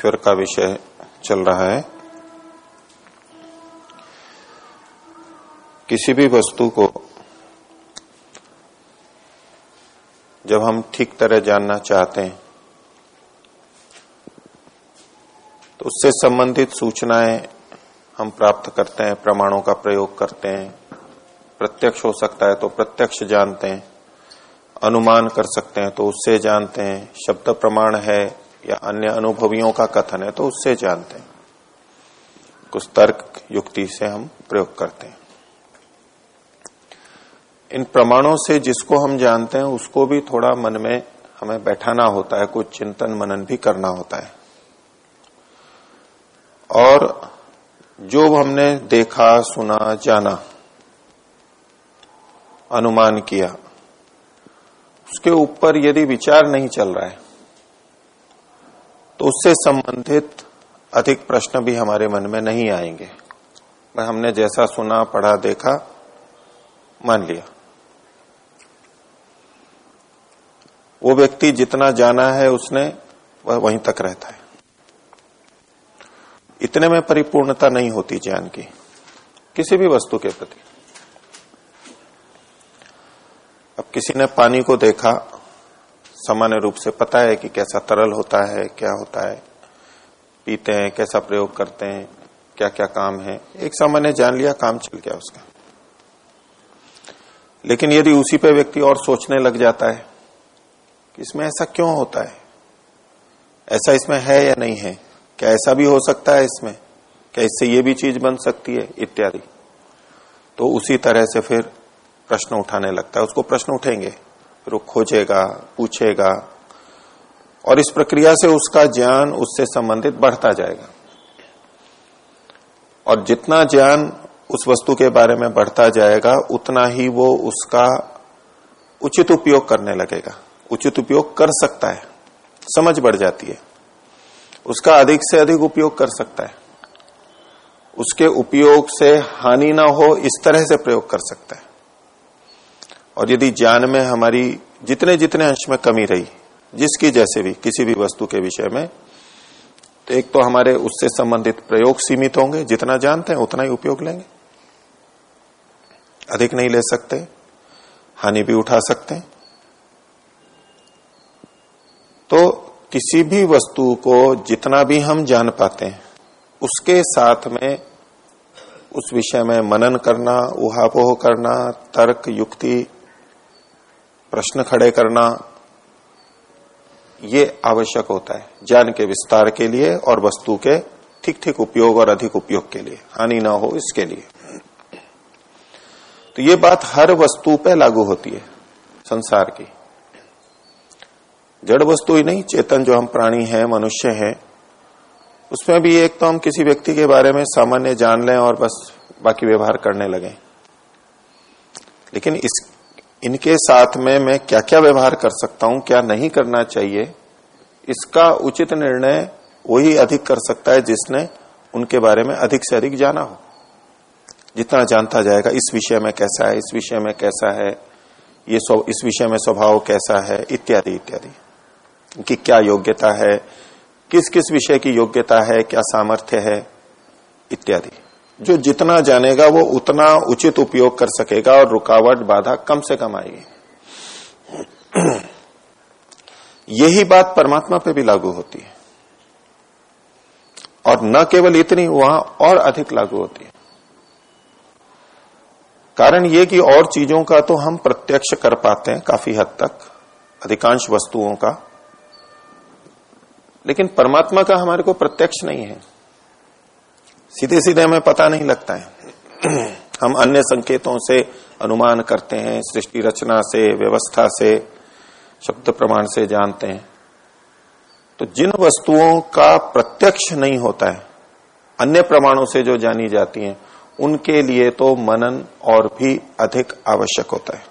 ईश्वर का विषय चल रहा है। किसी भी वस्तु को जब हम ठीक तरह जानना चाहते हैं तो उससे संबंधित सूचनाएँ हम प्राप्त करते हैं, प्रमाणों का प्रयोग करते हैं। प्रत्यक्ष हो सकता है तो प्रत्यक्ष जानते हैं, अनुमान कर सकते हैं तो उससे जानते हैं, शब्द प्रमाण है या अन्य अनुभवियों का कथन है तो उससे जानते हैं। कुछ तर्क युक्ति से हम प्रयोग करते हैं। इन प्रमाणों से जिसको हम जानते हैं, उसको भी थोड़ा मन में हमें बैठाना होता है, कुछ चिंतन मनन भी करना होता है। और जो हमने देखा, सुना, जाना, अनुमान किया, उसके ऊपर यदि विचार नहीं चल रहा है तो उससे संबंधित अधिक प्रश्न भी हमारे मन में नहीं आएँगे। भाई हमने जैसा सुना, पढ़ा, देखा, मान लिया। वो व्यक्ति जितना जाना है उसने वह वहीं तक रहता है। इतने में परिपूर्णता नहीं होती ज्ञान की, किसी भी वस्तु के प्रति। अब किसी ने पानी को देखा सामान्य रूप से पता है कि कैसा तरल होता है, क्या होता है, पीते हैं, कैसा प्रयोग करते हैं क्या क्या काम है। एक सामान्य जान लिया, काम चल गया उसका। लेकिन यदि उसी पे व्यक्ति और सोचने लग जाता है कि इसमें ऐसा क्यों होता है? ऐसा इसमें है या नहीं है? क्या ऐसा भी हो सकता है इसमें? क्या इससे ये भी चीज़ बन सकती है? इत्यादि। तो उसी तरह से फिर प्रश्न उठाने लगता है। उसको प्रश्न उठेंगे। वो खोजेगा, पूछेगा, और इस प्रक्रिया से उसका ज्ञान उससे संबंधित बढ़ता जाएगा। और जितना ज्ञान उस वस्तु के बारे में बढ़ता जाएगा, उतना ही वो उसका उचित उपयोग करने लगेगा। उचित उपयोग कर सकता है। समझ बढ़ जाती है। उसका अधिक से अधिक उपयोग कर सकता है। उसके उपयोग से हानि ना हो, इस तरह से प्रयोग कर सकता है। और यदि ज्ञान में हमारी जितने जितने अंश में कमी रही, जिसकी जैसे भी, किसी भी वस्तु के विषय में तो एक तो हमारे उससे संबंधित प्रयोग सीमित होंगे, जितना जानते हैं उतना ही उपयोग लेंगे। अधिक नहीं ले सकते, हानि भी उठा सकते हैं। तो किसी भी वस्तु को जितना भी हम जान पाते हैं, उसके साथ में, उस विषय में मनन करना, उहापोह करना, तर्क, युक्ति प्रश्न खड़े करना, ये आवश्यक होता है, ज्ञान के विस्तार के लिए और वस्तु के ठीक ठीक उपयोग और अधिक उपयोग के लिए, हानि ना हो इसके लिए। तो ये बात हर वस्तु पे लागू होती है, संसार की। जड़ वस्तु ही नहीं, चेतन जो हम प्राणी हैं, मनुष्य हैं, उसमें भी एक तो हम किसी व्यक्ति के बारे में सामान्य जान लें और बस बाकी व्यवहार करने लगे। लेकिन इस इनके साथ में मैं क्या क्या व्यवहार कर सकता हूँ, क्या नहीं करना चाहिए, इसका उचित निर्णय वही अधिक कर सकता है जिसने उनके बारे में अधिक से अधिक जाना हो। जितना जानता जाएगा, इस विषय में कैसा है, इस विषय में कैसा है, ये इस विषय में स्वभाव कैसा है, इत्यादि इत्यादि। कि क्या योग्यता है किस किस विषय की योग्यता है, क्या सामर्थ्य है, इत्यादि। जो जितना जानेगा वो उतना उचित उपयोग कर सकेगा और रुकावट बाधा कम से कम आएगी। यही बात परमात्मा पे भी लागू होती है। और न केवल इतनी, वहाँ और अधिक लागू होती है। कारण ये कि और चीज़ों का तो हम प्रत्यक्ष कर पाते हैं काफ़ी हद तक, अधिकांश वस्तुओं का। लेकिन परमात्मा का हमारे को प्रत्यक्ष नहीं है। सीधे सीधे हमें पता नहीं लगता है। हम अन्य संकेतों से अनुमान करते हैं, सृष्टि रचना से, व्यवस्था से, शब्द प्रमाण से जानते हैं। तो जिन वस्तुओं का प्रत्यक्ष नहीं होता है, अन्य प्रमाणों से जो जानी जाती हैं, उनके लिए तो मनन और भी अधिक आवश्यक होता है।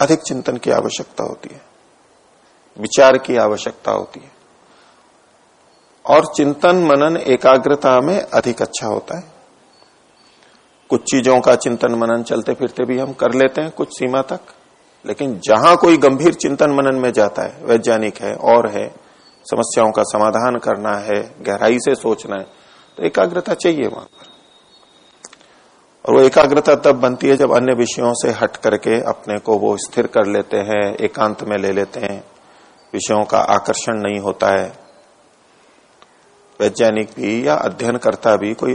अधिक चिंतन की आवश्यकता होती है। विचार की आवश्यकता होती है। और चिंतन मनन एकाग्रता में अधिक अच्छा होता है। कुछ चीज़ों का चिंतन मनन चलते फिरते भी हम कर लेते हैं कुछ सीमा तक, लेकिन जहाँ कोई गंभीर चिंतन मनन में जाता है, वैज्ञानिक है, और है, समस्याओं का समाधान करना है, गहराई से सोचना है तो एकाग्रता चाहिए वहाँ पर। और वो एकाग्रता तब बनती है जब अन्य विषयों से हट करके अपने को वो स्थिर कर लेते हैं, एकांत में ले लेते हैं। विषयों का आकर्षण नहीं होता है वैज्ञानिक भी या अध्ययन करता भी कोई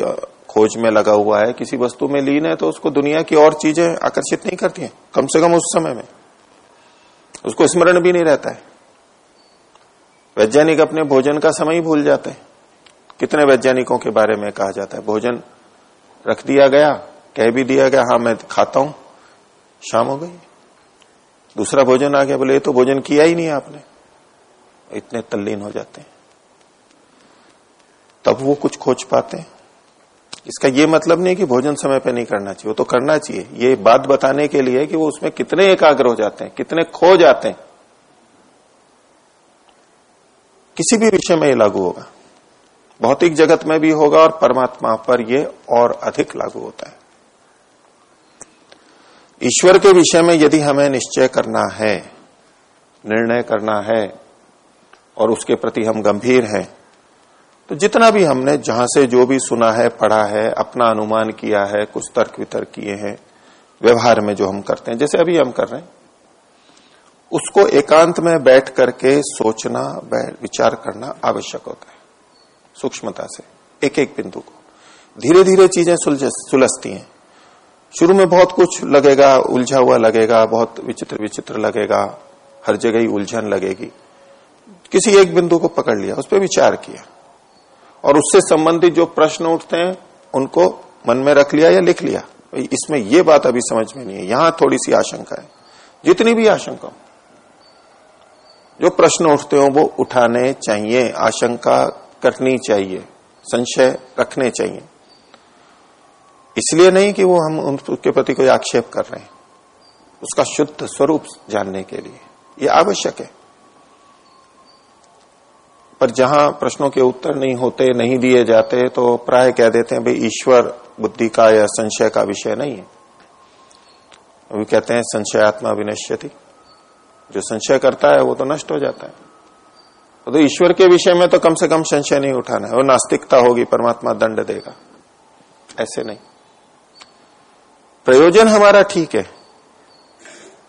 खोज में लगा हुआ है, किसी वस्तु में लीन है तो उसको दुनिया की और चीज़ें आकर्षित नहीं करती हैं, कम से कम उस समय में। उसको स्मरण भी नहीं रहता है। वैज्ञानिक अपने भोजन का समय ही भूल जाते हैं। कितने वैज्ञानिकों के बारे में कहा जाता है, भोजन रख दिया गया, कह भी दिया गया हाँ मैं खाता हूँ, शाम हो गई। दूसरा भोजन आ गया, बोले तो भोजन किया ही नहीं आपने। इतने तल्लीन हो जाते हैं। तब वो कुछ खोज पाते। हैं इसका ये मतलब नहीं कि भोजन समय पे नहीं करना चाहिए, वो तो करना चाहिए। ये बात बताने के लिए कि वो उसमें कितने एकाग्र हो जाते हैं, कितने खो जाते हैं। किसी भी विषय में ये लागू होगा। भौतिक जगत में भी होगा और परमात्मा पर ये और अधिक लागू होता है। ईश्वर के विषय में यदि हमें निश्चय करना है, निर्णय करना है, और उसके प्रति हम गंभीर हैं तो जितना भी हमने जहाँ से जो भी सुना है, पढ़ा है, अपना अनुमान किया है, कुछ तर्क वितर्क किए हैं, व्यवहार में जो हम करते हैं, जैसे अभी हम कर रहे हैं, उसको एकांत में बैठ करके सोचना विचार करना आवश्यक होता है, सूक्ष्मता से एक एक बिंदु को। धीरे धीरे चीज़ें सुलझती हैं। शुरू में बहुत कुछ लगेगा, उलझा हुआ लगेगा, बहुत विचित्र विचित्र लगेगा, हर जगह ही उलझन लगेगी। किसी एक बिंदु को पकड़ लिया, उस पर विचार किया। और उससे संबंधित जो प्रश्न उठते हैं, उनको मन में रख लिया या लिख लिया? इसमें यह बात अभी समझ में नहीं है यहाँ थोड़ी सी आशंका है। जितनी भी आशंका जो प्रश्न उठते हो, वो उठाने चाहिए। आशंका करनी चाहिए, संशय रखने चाहिए। इसलिए नहीं कि वो हम उसके प्रति कोई आक्षेप कर रहे हैं। उसका शुद्ध स्वरूप जानने के लिए। ये आवश्यक है। पर जहाँ प्रश्नों के उत्तर नहीं होते, नहीं दिए जाते तो प्राय कह देते हैं, भाई ईश्वर बुद्धि का या संशय का विषय नहीं है। अभी कहते हैं, संशयात्मा विनश्यति। जो संशय करता है, वो तो नष्ट हो जाता है। तो ईश्वर के विषय में तो कम से कम संशय नहीं उठाना है। वो नास्तिकता होगी, परमात्मा दंड देगा। ऐसे नहीं। प्रयोजन हमारा ठीक है।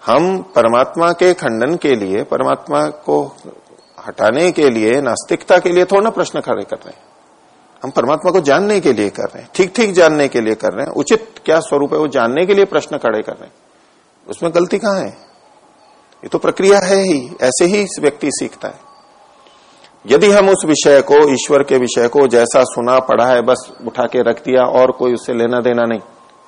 हम परमात्मा के खंडन के लिए, परमात्मा को हटाने के लिए, नास्तिकता के लिए थोड़ा ना प्रश्न खड़े कर रहे हैं। हम परमात्मा को जानने के लिए कर रहे हैं ठीक ठीक जानने के लिए कर रहे हैं, उचित क्या स्वरूप है वो जानने के लिए प्रश्न खड़े कर रहे हैं। उसमें गलती कहाँ है? ये तो प्रक्रिया है ही, ऐसे ही व्यक्ति सीखता है। यदि हम उस विषय को, ईश्वर के विषय को जैसा सुना, पढ़ा है, बस उठा के रख दिया और कोई उससे लेना देना नहीं।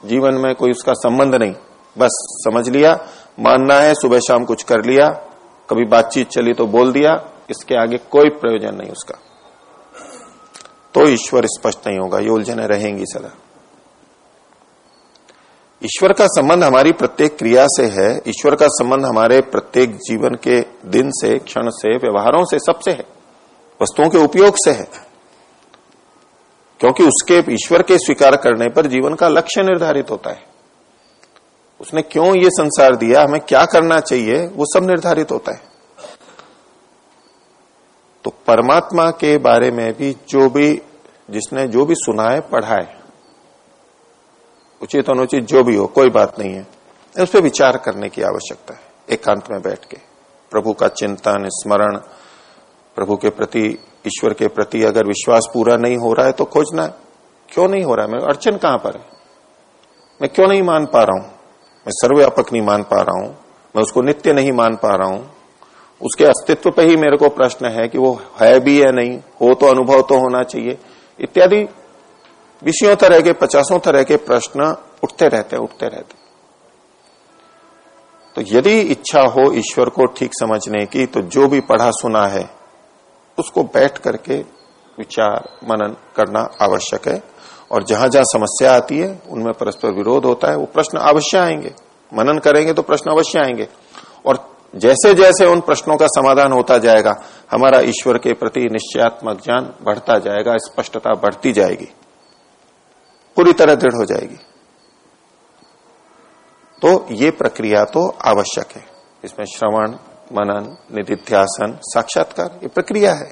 जीवन में कोई उसका संबंध नहीं। बस समझ लिया, मानना है, सुबह शाम कुछ कर लिया, कभी बातचीत चली तो बोल दिया इसके आगे कोई प्रयोजन नहीं उसका। तो ईश्वर स्पष्ट नहीं होगा, ये उलझने रहेंगी सदा। ईश्वर का संबंध हमारी प्रत्येक क्रिया से है, ईश्वर का संबंध हमारे प्रत्येक जीवन के दिन से, क्षण से, व्यवहारों से सबसे है, वस्तुओं के उपयोग से है। क्योंकि उसके ईश्वर के स्वीकार करने पर जीवन का लक्ष्य निर्धारित होता है। उसने क्यों ये संसार दिया, हमें क्या करना चाहिए, वो सब निर्धारित होता है। परमात्मा के बारे में भी जो भी, जिसने जो भी सुना है, पढ़ा है। उचित अनुचित जो भी हो, कोई बात नहीं है। उस पर विचार करने की आवश्यकता है, एकांत में बैठ के। प्रभु का चिंतन, स्मरण, प्रभु के प्रति, ईश्वर के प्रति अगर विश्वास पूरा नहीं हो रहा है तो खोजना है। क्यों नहीं हो रहा है? मैं अड़चन कहाँ पर है? मैं क्यों नहीं मान पा रहा हूँ? मैं सर्वव्यापक नहीं मान पा रहा हूँ। मैं उसको नित्य नहीं मान पा रहा हूँ। उसके अस्तित्व पे ही मेरे को प्रश्न है कि वो है भी या नहीं, हो तो अनुभव तो होना चाहिए। इत्यादि विषयों तरह के, पचासों तरह के प्रश्न उठते रहते उठते रहते। तो यदि इच्छा हो ईश्वर को ठीक समझने की तो जो भी पढ़ा सुना है, उसको बैठ करके विचार, मनन करना आवश्यक है। और जहाँ जहाँ समस्या आती है, उनमें परस्पर विरोध होता है, वो प्रश्न अवश्य आएँगे। मनन करेंगे तो प्रश्न अवश्य आएँगे। और जैसे जैसे उन प्रश्नों का समाधान होता जाएगा, हमारा ईश्वर के प्रति निश्चयात्मक ज्ञान बढ़ता जाएगा, स्पष्टता बढ़ती जाएगी। पूरी तरह दृढ़ हो जाएगी। तो ये प्रक्रिया तो आवश्यक है। इसमें श्रवण, मनन, निधिध्यासन, साक्षात्कार, ये प्रक्रिया है।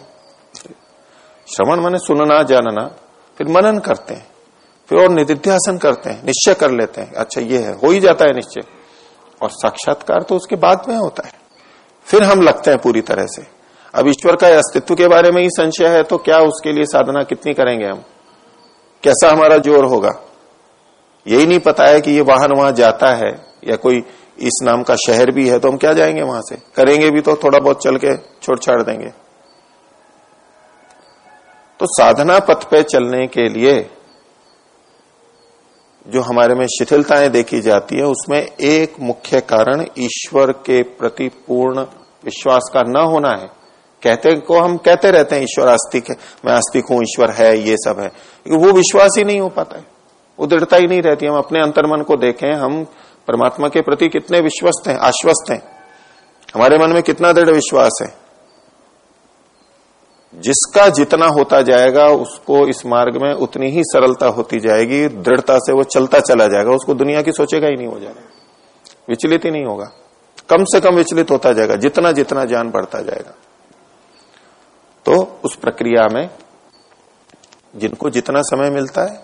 श्रवण मन सुनना, जानना, फिर मनन करते हैं, फिर और निधिध्यासन करते हैं, निश्चय कर लेते हैं। अच्छा ये है, हो ही जाता है निश्चय। और साक्षात्कार तो उसके बाद में होता है। फिर हम लगते हैं पूरी तरह से। अब ईश्वर का अस्तित्व के बारे में ही संशय है तो क्या उसके लिए साधना कितनी करेंगे हम? कैसा हमारा ज़ोर होगा? यही नहीं पता है कि ये वाहन वहाँ जाता है, या कोई इस नाम का शहर भी है तो हम क्या जाएँगे वहाँ से? करेंगे भी तो थोड़ा बहुत चल के छोड़ छाड़ देंगे। तो साधना पथ पे चलने के लिए जो हमारे में शिथिलताएँ देखी जाती है, उसमें एक मुख्य कारण ईश्वर के प्रति पूर्ण विश्वास का न होना है। कहते को हम कहते रहते हैं, ईश्वर आस्तिक है, मैं आस्तिक हूँ, ईश्वर है, ये सब है। वो विश्वास ही नहीं हो पाता है। वो दृढ़ता ही नहीं रहती। हम अपने अंतर्मन को देखें, हम परमात्मा के प्रति कितने विश्वस्त हैं, आश्वस्त हैं। हमारे मन में कितना दृढ़ विश्वास है। जिसका जितना होता जाएगा, उसको इस मार्ग में उतनी ही सरलता होती जाएगी, दृढ़ता से वो चलता चला जाएगा, उसको दुनिया की सोचेगा ही नहीं हो जाएगा विचलित ही नहीं होगा। कम से कम विचलित होता जाएगा, जितना जितना ज्ञान बढ़ता जाएगा। तो उस प्रक्रिया में जिनको जितना समय मिलता है,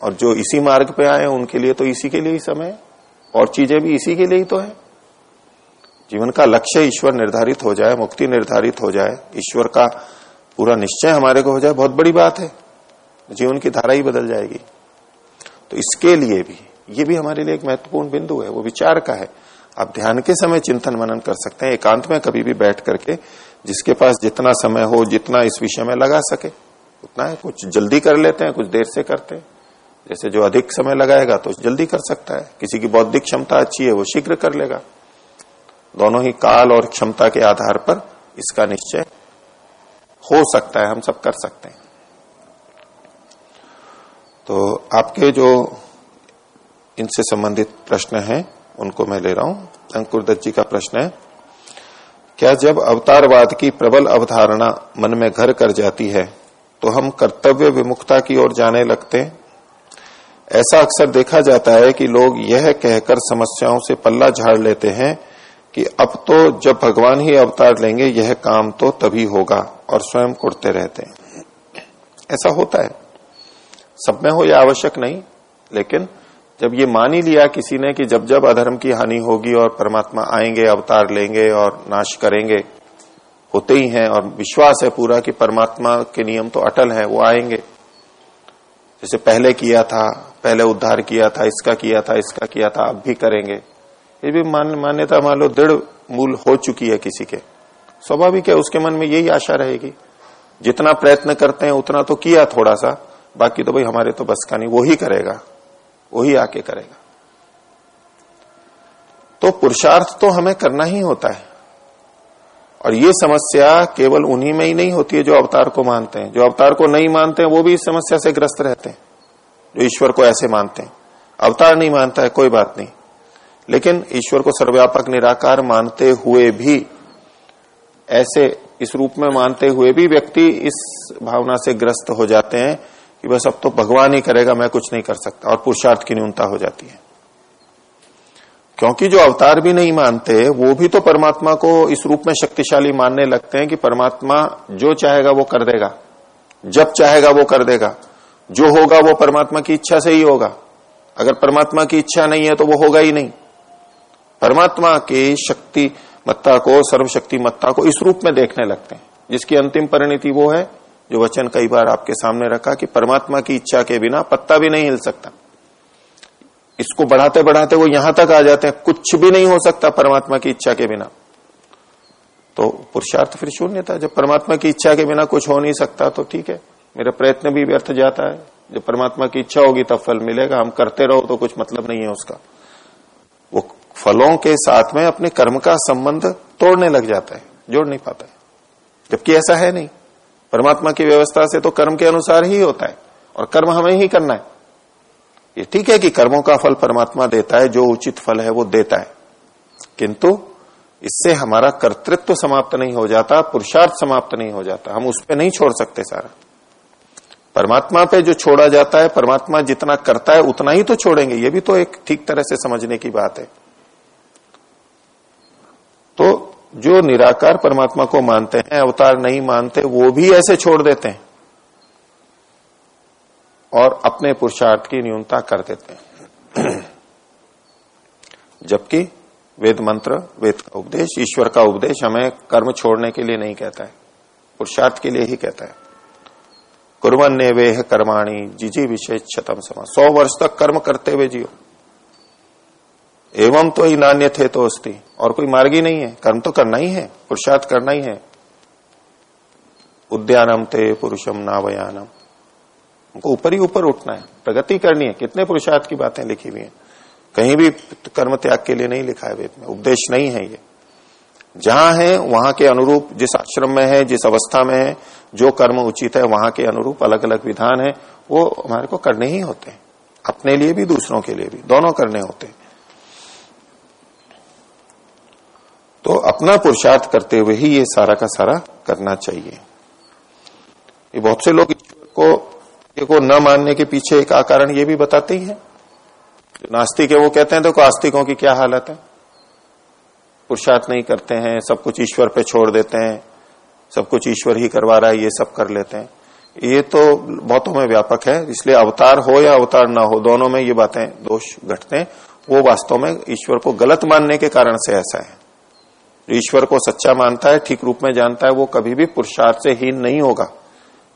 और जो इसी मार्ग पे आए उनके लिए तो इसी के लिए ही समय और चीज़ें भी इसी के लिए ही तो है। जीवन का लक्ष्य ईश्वर निर्धारित हो जाए, मुक्ति निर्धारित हो जाए, ईश्वर का पूरा निश्चय हमारे को हो जाए, बहुत बड़ी बात है। जीवन की धारा ही बदल जाएगी। तो इसके लिए भी, ये भी हमारे लिए एक महत्वपूर्ण बिंदु है, वो विचार का है। आप ध्यान के समय चिंतन मनन कर सकते हैं, एकांत में कभी भी बैठ करके, जिसके पास जितना समय हो, जितना इस विषय में लगा सके। उतना है, कुछ जल्दी कर लेते हैं, कुछ देर से करते हैं। जैसे जो अधिक समय लगाएगा तो जल्दी कर सकता है। किसी की बौद्धिक क्षमता अच्छी है, वो शीघ्र कर लेगा। दोनों ही काल और क्षमता के आधार पर इसका निश्चय हो सकता है, हम सब कर सकते हैं। तो आपके जो इनसे संबंधित प्रश्न हैं, उनको मैं ले रहा हूँ। अंकुर दत्त जी का प्रश्न है, क्या जब अवतारवाद की प्रबल अवधारणा मन में घर कर जाती है तो हम कर्तव्य विमुखता की ओर जाने लगते हैं? ऐसा अक्सर देखा जाता है कि लोग यह कहकर समस्याओं से पल्ला झाड़ लेते हैं कि अब तो जब भगवान ही अवतार लेंगे, यह काम तो तभी होगा और स्वयं कुड़ते रहते हैं। ऐसा होता है। सब में हो यह आवश्यक नहीं, लेकिन जब ये मान ही लिया किसी ने कि जब जब अधर्म की हानि होगी और परमात्मा आएँगे, अवतार लेंगे और नाश करेंगे, होते ही हैं और विश्वास है पूरा कि परमात्मा के नियम तो अटल है, वो आएँगे। जैसे पहले किया था, पहले उद्धार किया था, इसका किया था, इसका किया था, अब भी करेंगे। ये भी मान, मान्यता मान लो, दृढ़ मूल हो चुकी है किसी के। स्वाभाविक है, उसके मन में यही आशा रहेगी। जितना प्रयत्न करते हैं, उतना तो किया थोड़ा सा बाकी तो भाई हमारे तो बस का नहीं वो ही करेगा वो ही आके करेगा। तो पुरुषार्थ तो हमें करना ही होता है। और ये समस्या केवल उन्हीं में ही नहीं होती है जो अवतार को मानते हैं। जो अवतार को नहीं मानते हैं, वो भी इस समस्या से ग्रस्त रहते हैं, जो ईश्वर को ऐसे मानते हैं। अवतार नहीं मानता है, कोई बात नहीं। लेकिन ईश्वर को सर्वव्यापक निराकार मानते हुए भी, ऐसे इस रूप में मानते हुए भी व्यक्ति इस भावना से ग्रस्त हो जाते हैं कि बस अब तो भगवान ही करेगा, मैं कुछ नहीं कर सकता और पुरुषार्थ की न्यूनता हो जाती है। क्योंकि जो अवतार भी नहीं मानते, वो भी तो परमात्मा को इस रूप में शक्तिशाली मानने लगते हैं कि परमात्मा जो चाहेगा वो कर देगा, जब चाहेगा वो कर देगा, जो होगा वो परमात्मा की इच्छा से ही होगा। अगर परमात्मा की इच्छा नहीं है तो वो होगा ही नहीं। परमात्मा की शक्ति मत्ता को, सर्वशक्ति मत्ता को इस रूप में देखने लगते हैं। जिसकी अंतिम परिणति वो है, जो वचन कई बार आपके सामने रखा कि परमात्मा की इच्छा के बिना पत्ता भी नहीं हिल सकता। इसको बढ़ाते बढ़ाते वो यहाँ तक आ जाते हैं, कुछ भी नहीं हो सकता परमात्मा की इच्छा के बिना। तो पुरुषार्थ फिर शून्य था। जब परमात्मा की इच्छा के बिना कुछ हो नहीं सकता तो ठीक है, मेरा प्रयत्न भी व्यर्थ जाता है। जब परमात्मा की इच्छा होगी, तब फल मिलेगा। हम करते रहो तो कुछ मतलब नहीं है उसका। फलों के साथ में अपने कर्म का संबंध तोड़ने लग जाता है, जोड़ नहीं पाता है। जबकि ऐसा है नहीं। परमात्मा की व्यवस्था से तो कर्म के अनुसार ही होता है और कर्म हमें ही करना है। ये ठीक है कि कर्मों का फल परमात्मा देता है, जो उचित फल है वो देता है। किंतु इससे हमारा कर्तृत्व तो समाप्त नहीं हो जाता, पुरुषार्थ समाप्त नहीं हो जाता। हम उस पर नहीं छोड़ सकते सारा। परमात्मा पे जो छोड़ा जाता है, परमात्मा जितना करता है, उतना ही तो छोड़ेंगे। ये भी तो एक ठीक तरह से समझने की बात है। तो जो निराकार परमात्मा को मानते हैं, अवतार नहीं मानते, वो भी ऐसे छोड़ देते हैं और अपने पुरुषार्थ की न्यूनता कर देते हैं। जबकि वेद मंत्र, वेद का उपदेश, ईश्वर का उपदेश हमें कर्म छोड़ने के लिए नहीं कहता है, पुरुषार्थ के लिए ही कहता है। कुरवन ने वेह कर्माणी जिजी विशेष छतम समा। सौ वर्ष तक कर्म करते हुए जियो। एवं तो ही नान्य थे तो अस्थि और कोई मार्ग ही नहीं है। कर्म तो करना ही है। पुरुषार्थ करना ही है। उद्यानम ते पुरुषम नावयानम। उनको ऊपर ही ऊपर उठना है। प्रगति करनी है। कितने पुरुषार्थ की बातें लिखी हुई हैं। कहीं भी कर्म त्याग के लिए नहीं लिखा है वेद में। उपदेश नहीं है ये। जहाँ है, वहाँ के अनुरूप जिस आश्रम में है, जिस अवस्था में है, जो कर्म उचित है, वहाँ के अनुरूप अलग अलग विधान है, वो हमारे को करने ही होते हैं। अपने लिए भी, दूसरों के लिए भी। दोनों करने होते हैं। तो अपना पुरुषार्थ करते हुए ही ये सारा का सारा करना चाहिए। ये बहुत से लोग को को न मानने के पीछे एक कारण ये भी बताते ही है। नास्तिक है वो कहते हैं, देखो आस्तिकों की क्या हालत है। पुरुषार्थ नहीं करते हैं, सब कुछ ईश्वर पे छोड़ देते हैं, सब कुछ ईश्वर ही करवा रहा है, ये सब कर लेते हैं। ये तो बहुतों में व्यापक है, इसलिए अवतार हो या अवतार ना हो, दोनों में ये बातें दोष घटते हैं। वो वास्तव में ईश्वर को गलत मानने के कारण से ऐसा है। ईश्वर को सच्चा मानता है, ठीक रूप में जानता है, वो कभी भी पुरुषार्थ से हीन नहीं होगा,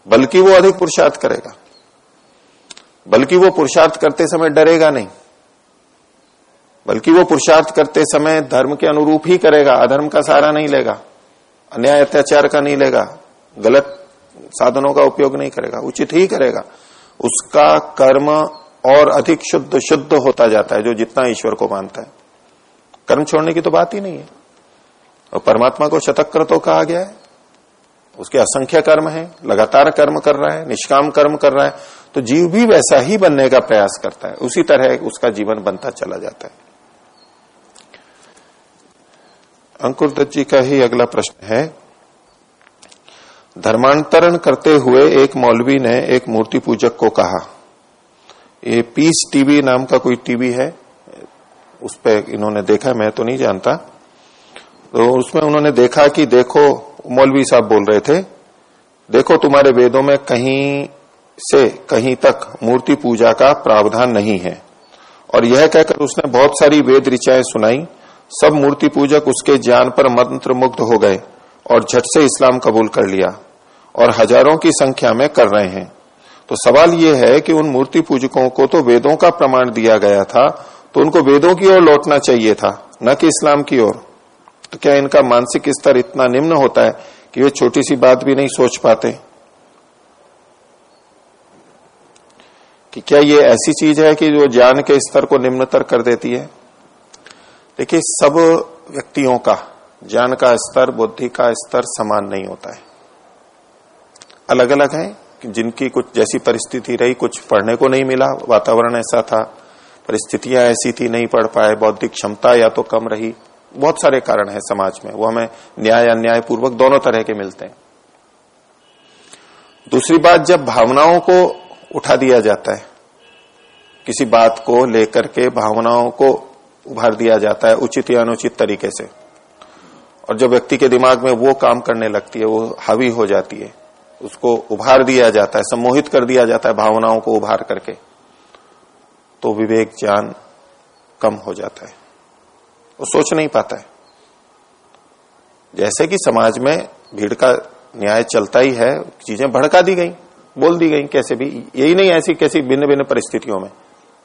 बल्कि वो अधिक पुरुषार्थ करेगा। बल्कि वो पुरुषार्थ करते समय डरेगा नहीं, बल्कि वो पुरुषार्थ करते समय धर्म के अनुरूप ही करेगा, अधर्म का सहारा नहीं लेगा, अन्याय, अत्याचार का नहीं लेगा, गलत साधनों का उपयोग नहीं करेगा, उचित ही करेगा। उसका कर्म और अधिक शुद्ध शुद्ध होता जाता है, जो जितना ईश्वर को मानता है। कर्म छोड़ने की तो बात ही नहीं है। और परमात्मा को शतक्र तो कहा गया है। उसके असंख्य कर्म है, लगातार कर्म कर रहा है, निष्काम कर्म कर रहा है तो जीव भी वैसा ही बनने का प्रयास करता है। उसी तरह उसका जीवन बनता चला जाता है। अंकुर दत्त जी का ही अगला प्रश्न है, धर्मांतरण करते हुए एक मौलवी ने एक मूर्ति पूजक को कहा, ये पीस टीवी नाम का कोई टीवी है? उस पर इन्होंने देखा मैं तो नहीं जानता। तो उसमें उन्होंने देखा कि देखो, मौलवी साहब बोल रहे थे, देखो तुम्हारे वेदों में कहीं से कहीं तक मूर्ति पूजा का प्रावधान नहीं है। और यह कहकर उसने बहुत सारी वेद ऋचाएँ सुनाई, सब मूर्ति पूजक उसके ज्ञान पर मंत्र मुग्ध हो गए और झट से इस्लाम कबूल कर लिया और हज़ारों की संख्या में कर रहे हैं। तो सवाल यह है कि उन मूर्ति पूजकों को तो वेदों का प्रमाण दिया गया था तो उनको वेदों की ओर लौटना चाहिए था, न कि इस्लाम की ओर। तो क्या इनका मानसिक स्तर इतना निम्न होता है कि वे छोटी सी बात भी नहीं सोच पाते? कि क्या ये ऐसी चीज़ है कि जो ज्ञान के स्तर को निम्नतर कर देती है? देखिए, सब व्यक्तियों का, ज्ञान का स्तर, बुद्धि का स्तर समान नहीं होता है। अलग अलग है, कि जिनकी कुछ जैसी परिस्थिति रही, कुछ पढ़ने को नहीं मिला, वातावरण ऐसा था, परिस्थितियाँ ऐसी थी, नहीं पढ़ पाए, बौद्धिक क्षमता या तो कम रही बहुत सारे कारण है समाज में। वो हमें न्याय, अन्याय पूर्वक दोनों तरह के मिलते हैं। दूसरी बात, जब भावनाओं को उठा दिया जाता है, किसी बात को लेकर के भावनाओं को उभार दिया जाता है उचित या अनुचित तरीके से, और जब व्यक्ति के दिमाग में वो काम करने लगती है, वो हावी हो जाती है, उसको उभार दिया जाता है, सम्मोहित कर दिया जाता है भावनाओं को उभार करके तो विवेक, ज्ञान कम हो जाता है। वो सोच नहीं पाता है। जैसे कि समाज में भीड़ का न्याय चलता ही है, चीज़ें भड़का दी गई, बोल दी गई कैसे भी। यही नहीं ऐसी कैसी भिन्न भिन्न परिस्थितियों में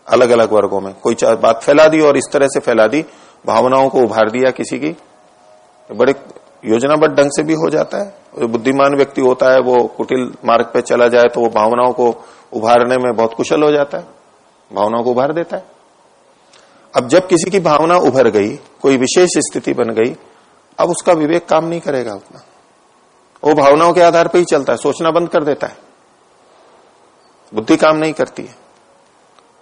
अलग अलग वर्गों में। कोई बात फैला दी और इस तरह से फैला दी, भावनाओं को उभार दिया किसी की बड़े योजनाबद्ध ढंग से भी हो जाता है। बुद्धिमान व्यक्ति होता है, वो कुटिल मार्ग पे चला जाए तो वो भावनाओं को उभारने में बहुत कुशल हो जाता है, भावनाओं को उभार देता है। अब जब किसी की भावना उभर गई, कोई विशेष स्थिति बन गई, अब उसका विवेक काम नहीं करेगा उतना। वो भावनाओं के आधार पर ही चलता है, सोचना बंद कर देता है। बुद्धि काम नहीं करती है।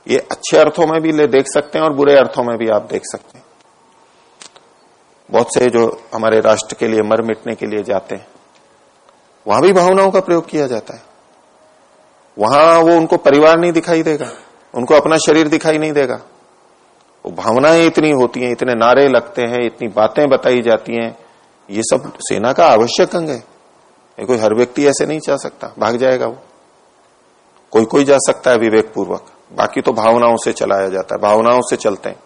ये अच्छे अर्थों में भी ले देख सकते हैं और बुरे अर्थों में भी आप देख सकते हैं। बहुत से जो हमारे राष्ट्र के लिए मर मिटने के लिए जाते हैं, वहाँ भी भावनाओं का प्रयोग किया जाता है। वहाँ वो उनको परिवार नहीं दिखाई देगा, उनको अपना शरीर दिखाई नहीं देगा। वो भावनाएँ इतनी होती हैं, इतने नारे लगते हैं, इतनी बातें बताई जाती हैं, ये सब सेना का आवश्यक अंग है। कोई, हर व्यक्ति ऐसे नहीं जा सकता, भाग जाएगा वो। कोई कोई जा सकता है विवेक पूर्वक बाकी तो भावनाओं से चलाया जाता है, भावनाओं से चलते हैं।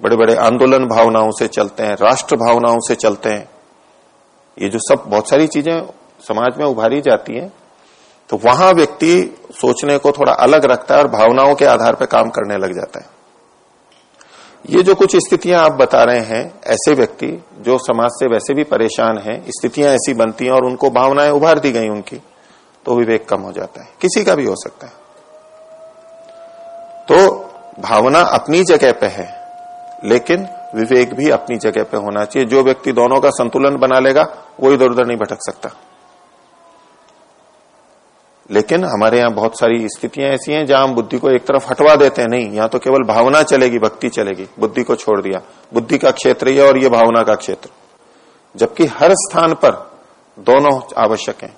बड़े बड़े आंदोलन भावनाओं से चलते हैं, राष्ट्र भावनाओं से चलते हैं। ये जो सब बहुत सारी चीज़ें समाज में उभारी जाती हैं तो वहाँ व्यक्ति सोचने को थोड़ा अलग रखता है और भावनाओं के आधार पर काम करने लग जाता है। ये जो कुछ स्थितियाँ आप बता रहे हैं, ऐसे व्यक्ति जो समाज से वैसे भी परेशान हैं, स्थितियाँ ऐसी बनती हैं और उनको भावनाएँ उभार दी गई उनकी तो विवेक कम हो जाता है। किसी का भी हो सकता है। तो भावना अपनी जगह पे है, लेकिन विवेक भी अपनी जगह पे होना चाहिए। जो व्यक्ति दोनों का संतुलन बना लेगा, वो इधर उधर नहीं भटक सकता। लेकिन हमारे यहाँ बहुत सारी स्थितियाँ ऐसी हैं जहाँ हम बुद्धि को एक तरफ़ हटवा देते हैं, नहीं, यहाँ तो केवल भावना चलेगी, भक्ति चलेगी, बुद्धि को छोड़ दिया। बुद्धि का क्षेत्र ही और ये भावना का क्षेत्र। जबकि हर स्थान पर दोनों आवश्यक हैं।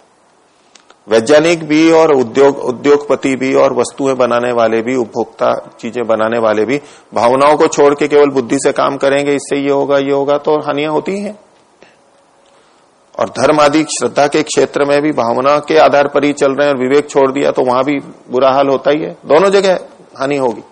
वैज्ञानिक भी और उद्योग, उद्योगपति भी और वस्तुएँ बनाने वाले भी, उपभोक्ता चीज़ें बनाने वाले भी, भावनाओं को छोड़ के केवल बुद्धि से काम करेंगे, इससे ये होगा ये होगा तो हानियाँ होती हैं। और धर्म आदि श्रद्धा के क्षेत्र में भी भावना के आधार पर ही चल रहे हैं और विवेक छोड़ दिया तो वहाँ भी बुरा हाल होता ही है। दोनों जगह हानि होगी।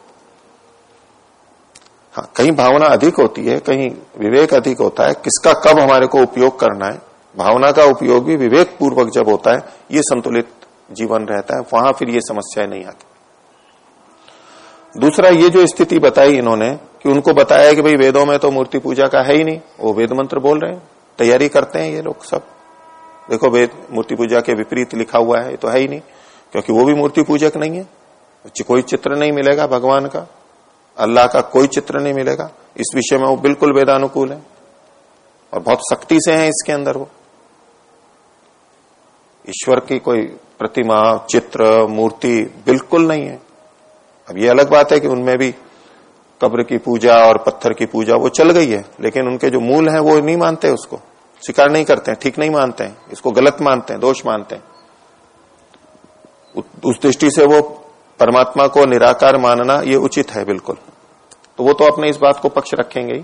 हाँ कहीं भावना अधिक होती है, कहीं विवेक अधिक होता है। किसका कब हमारे को उपयोग करना है? भावना का उपयोग भी विवेक पूर्वक जब होता है, ये संतुलित जीवन रहता है, वहाँ फिर ये समस्याएँ नहीं आती। दूसरा, ये जो स्थिति बताई इन्होंने, कि उनको बताया कि भाई वेदों में तो मूर्ति पूजा का है ही नहीं, वो वेद मंत्र बोल रहे हैं। तैयारी करते हैं ये लोग सब। देखो वेद, मूर्ति पूजा के विपरीत लिखा हुआ है तो है ही नहीं, क्योंकि वो भी मूर्ति पूजक नहीं है। कोई चित्र नहीं मिलेगा भगवान का। अल्लाह का कोई चित्र नहीं मिलेगा। इस विषय में वो बिल्कुल वेदानुकूल है। और बहुत सख्ती से है इसके अंदर वो। ईश्वर की कोई प्रतिमा, चित्र, मूर्ति बिल्कुल नहीं है। अब ये अलग बात है कि उनमें भी कब्र की पूजा और पत्थर की पूजा, वो चल गई है। लेकिन उनके जो मूल हैं, वो नहीं मानते उसको। स्वीकार नहीं करते हैं, ठीक नहीं मानते हैं। इसको गलत मानते हैं, दोष मानते हैं। उस दृष्टि से वो परमात्मा को निराकार मानना, ये उचित है बिल्कुल। तो वो तो अपने इस बात को पक्ष रखेंगे ही।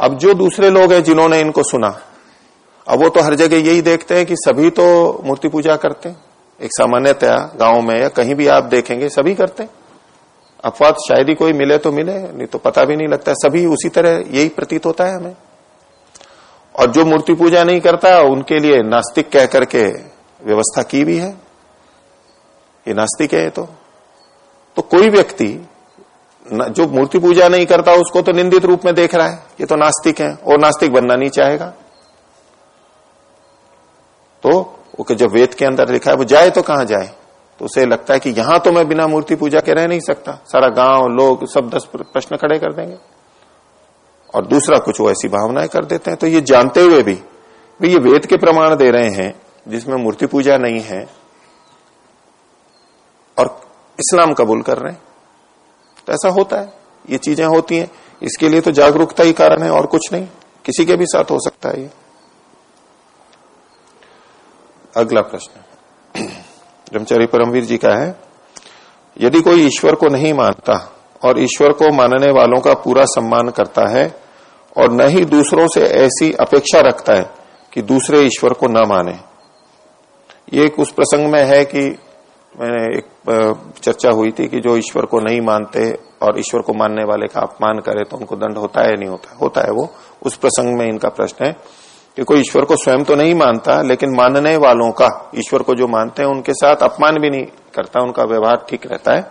अब जो दूसरे लोग हैं जिन्होंने इनको सुना, अब वो तो हर जगह यही देखते हैं कि सभी तो मूर्ति पूजा करते हैं। एक सामान्यतया गाँव में या कहीं भी आप देखेंगे, सभी करते हैं। अपवाद शायद ही कोई मिले तो मिले, नहीं तो पता भी नहीं लगता। सभी उसी तरह यही प्रतीत होता है हमें। और जो मूर्ति पूजा नहीं करता, उनके लिए नास्तिक कह करके व्यवस्था की भी है। ये नास्तिक है तो। तो कोई व्यक्ति जो मूर्ति पूजा नहीं करता, उसको तो निंदित रूप में देख रहा है। ये तो नास्तिक है, और नास्तिक बनना नहीं चाहेगा। तो वो जब वेद के अंदर लिखा है, वो जाए तो कहाँ जाए? तो उसे लगता है कि यहाँ तो मैं बिना मूर्ति पूजा के रह नहीं सकता। सारा गाँव, लोग, सब दस प्रश्न खड़े कर देंगे। और दूसरा कुछ वो ऐसी भावनाएँ कर देते हैं। तो ये जानते हुए भी ये वेद के प्रमाण दे रहे हैं, जिसमें मूर्ति पूजा नहीं है, और इस्लाम कबूल कर रहे हैं। तो ऐसा होता है। ये चीज़ें होती हैं। इसके लिए तो जागरूकता ही कारण है, और कुछ नहीं। किसी के भी साथ हो सकता है ये। अगला प्रश्न। ब्रह्मचारी परमवीर जी का है, यदि कोई ईश्वर को नहीं मानता और ईश्वर को मानने वालों का पूरा सम्मान करता है और न ही दूसरों से ऐसी अपेक्षा रखता है कि दूसरे ईश्वर को न माने। ये एक उस प्रसंग में है कि मैंने एक चर्चा हुई थी कि जो ईश्वर को नहीं मानते और ईश्वर को मानने वाले का अपमान करे तो उनको दंड होता है नहीं होता है? होता है वो। उस प्रसंग में इनका प्रश्न है। कि कोई ईश्वर को स्वयं तो नहीं मानता, लेकिन मानने वालों का, ईश्वर को जो मानते हैं उनके साथ अपमान भी नहीं करता, उनका व्यवहार ठीक रहता है,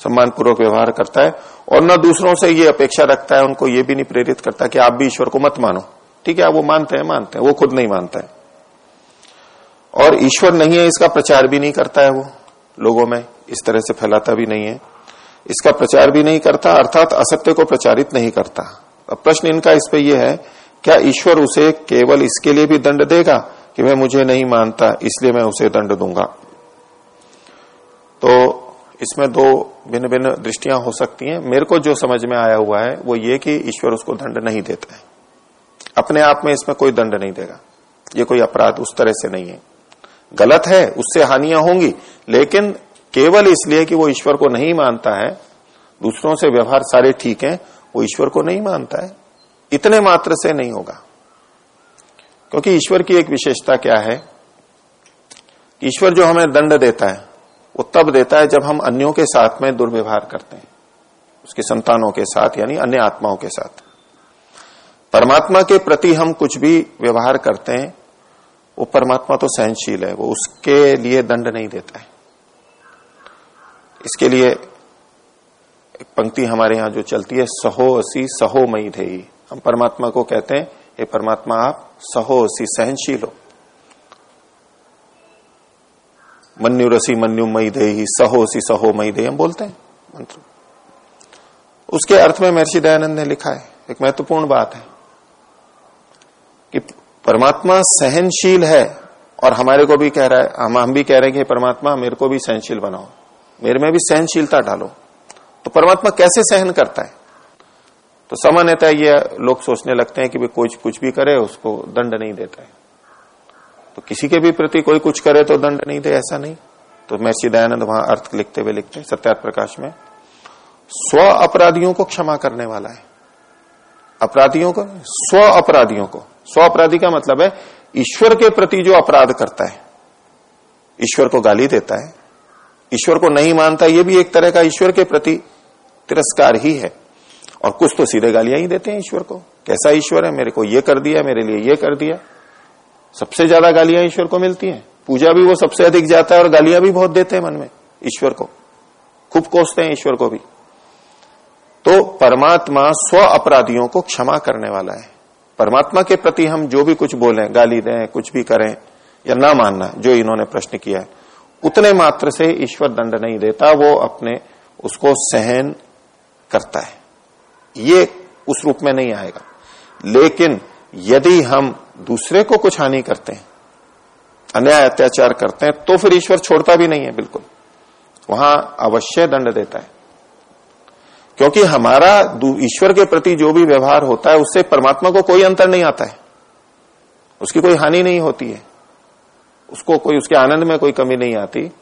सम्मानपूर्वक व्यवहार करता है, और न दूसरों से ये अपेक्षा रखता है, उनको ये भी नहीं प्रेरित करता कि आप भी ईश्वर को मत मानो। ठीक है, आप वो मानते हैं मानते हैं, वो खुद नहीं मानता है। और ईश्वर नहीं है, इसका प्रचार भी नहीं करता है वो, लोगों में इस तरह से फैलाता भी नहीं है। इसका प्रचार भी नहीं करता, अर्थात असत्य को प्रचारित नहीं करता। अब प्रश्न इनका इस पे यह है क्या ईश्वर उसे केवल इसके लिए भी दंड देगा कि मैं मुझे नहीं मानता, इसलिए मैं उसे दंड दूँगा? तो इसमें दो भिन्न भिन्न दृष्टियाँ हो सकती हैं। मेरे को जो समझ में आया हुआ है, वो ये कि ईश्वर उसको दंड नहीं देता है। अपने आप में इसमें कोई दंड नहीं देगा। ये कोई अपराध उस तरह से नहीं है। गलत है, उससे हानियाँ होंगी, लेकिन केवल इसलिए कि वो ईश्वर को नहीं मानता है। दूसरों से व्यवहार सारे ठीक हैं, वो ईश्वर को नहीं मानता है। इतने मात्र से नहीं होगा। क्योंकि ईश्वर की एक विशेषता क्या है? ईश्वर जो हमें दंड देता है, वो तब देता है जब हम अन्यों के साथ में दुर्व्यवहार करते हैं। उसके संतानों के साथ, यानी अन्य आत्माओं के साथ। परमात्मा के प्रति हम कुछ भी व्यवहार करते हैं, वो परमात्मा तो सहनशील है, वो उसके लिए दंड नहीं देता है। इसके लिए एक पंक्ति हमारे यहाँ जो चलती है, सहो असी सहो मई थे हम परमात्मा को कहते हैं ये परमात्मा, आप सहो असी सहनशील हो। मन्यु रसी मन्यु मई दे सहो सी सहो मई दे हम बोलते हैं मंत्र। उसके अर्थ में महर्षि दयानंद ने लिखा है, एक महत्वपूर्ण बात है कि परमात्मा सहनशील है और हमारे को भी कह रहा है, हम हम भी कह रहे हैं कि परमात्मा, मेरे को भी सहनशील बनाओ, मेरे में भी सहनशीलता डालो। तो परमात्मा कैसे सहन करता है? तो सामान्यतः ये लोग सोचने लगते हैं कि भाई कोई कुछ भी करे, उसको दंड नहीं देता है। तो किसी के भी प्रति कोई कुछ करे तो दंड नहीं दे, ऐसा नहीं। तो महर्षि दयानंद वहाँ अर्थ लिखते हुए लिखते हैं, सत्यार्थ प्रकाश में। स्व अपराधियों को क्षमा करने वाला है। अपराधियों को स्व अपराधियों को। स्व अपराधी का मतलब है, ईश्वर के प्रति जो अपराध करता है, ईश्वर को गाली देता है। ईश्वर को नहीं मानता यह भी एक तरह का ईश्वर के प्रति तिरस्कार ही है। और कुछ तो सीधे गालियाँ ही देते हैं ईश्वर को। कैसा ईश्वर है? मेरे को ये कर दिया, मेरे लिए ये कर दिया। सबसे ज़्यादा गालियाँ ईश्वर को मिलती हैं। पूजा भी वो सबसे अधिक जाता है और गालियाँ भी बहुत देते हैं मन में ईश्वर को। खूब कोसते हैं ईश्वर को भी। तो परमात्मा स्व अपराधियों को क्षमा करने वाला है। परमात्मा के प्रति हम जो भी कुछ बोलें, गाली दें, कुछ भी करें, या ना मानना, जो इन्होंने प्रश्न किया है, उतने मात्र से ईश्वर दंड नहीं देता, वो अपने, उसको सहन करता है। ये उस रूप में नहीं आएगा। लेकिन यदि हम दूसरे को कुछ हानि करते हैं, अन्याय, अत्याचार करते हैं तो फिर ईश्वर छोड़ता भी नहीं है, बिल्कुल। वहाँ अवश्य दंड देता है। क्योंकि हमारा ईश्वर के प्रति जो भी व्यवहार होता है, उससे परमात्मा को कोई अंतर नहीं आता है। उसकी कोई हानि नहीं होती है। उसको कोई, उसके आनंद में कोई कमी नहीं आती।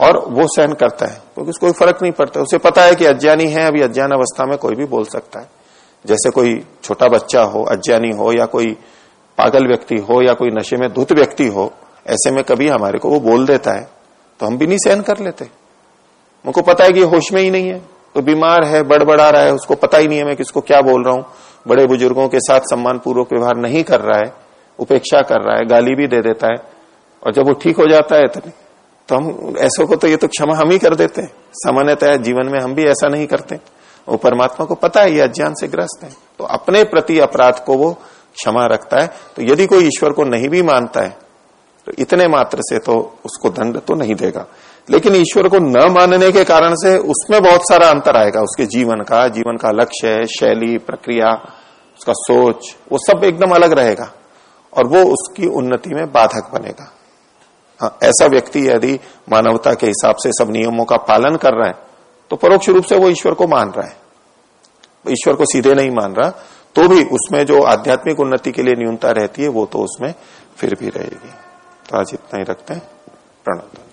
और वो सहन करता है क्योंकि उसको कोई फ़र्क नहीं पड़ता। उसे पता है कि अज्ञानी है अभी अज्ञान अवस्था में कोई भी बोल सकता है। जैसे कोई छोटा बच्चा हो अज्ञानी हो या कोई पागल व्यक्ति हो या कोई नशे में धुत व्यक्ति हो ऐसे में कभी हमारे को वो बोल देता है तो हम भी नहीं सहन कर लेते। उनको पता है कि होश में ही नहीं है तो बीमार है बड़बड़ा रहा है उसको पता ही नहीं है मैं किसको क्या बोल रहा हूँ। बड़े बुज़ुर्गों के साथ सम्मान पूर्वक व्यवहार नहीं कर रहा है उपेक्षा कर रहा है गाली भी दे देता है और जब वो ठीक हो जाता है तो, तो हम, ऐसो को तो ये तो क्षमा हम ही कर देते हैं। सामान्यतः जीवन में हम भी ऐसा नहीं करते। वो परमात्मा को पता है, ये अज्ञान से ग्रस्त है। तो अपने प्रति अपराध को वो क्षमा रखता है। तो यदि कोई ईश्वर को नहीं भी मानता है तो इतने मात्र से तो उसको दंड तो नहीं देगा। लेकिन ईश्वर को न मानने के कारण से उसमें बहुत सारा अंतर आएगा। उसके जीवन का जीवन का लक्ष्य, शैली, प्रक्रिया, उसका सोच, वो सब एकदम अलग रहेगा। और वो उसकी उन्नति में बाधक बनेगा। ऐसा व्यक्ति यदि मानवता के हिसाब से सब नियमों का पालन कर रहा है तो परोक्ष रूप से वो ईश्वर को मान रहा है। ईश्वर को सीधे नहीं मान रहा तो भी उसमें जो आध्यात्मिक उन्नति के लिए न्यूनता रहती है, वो तो उसमें फिर भी रहेगी। तो आज इतना ही रखते हैं। प्रणव सभी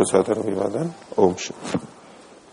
को अभिवादन ओम शुभ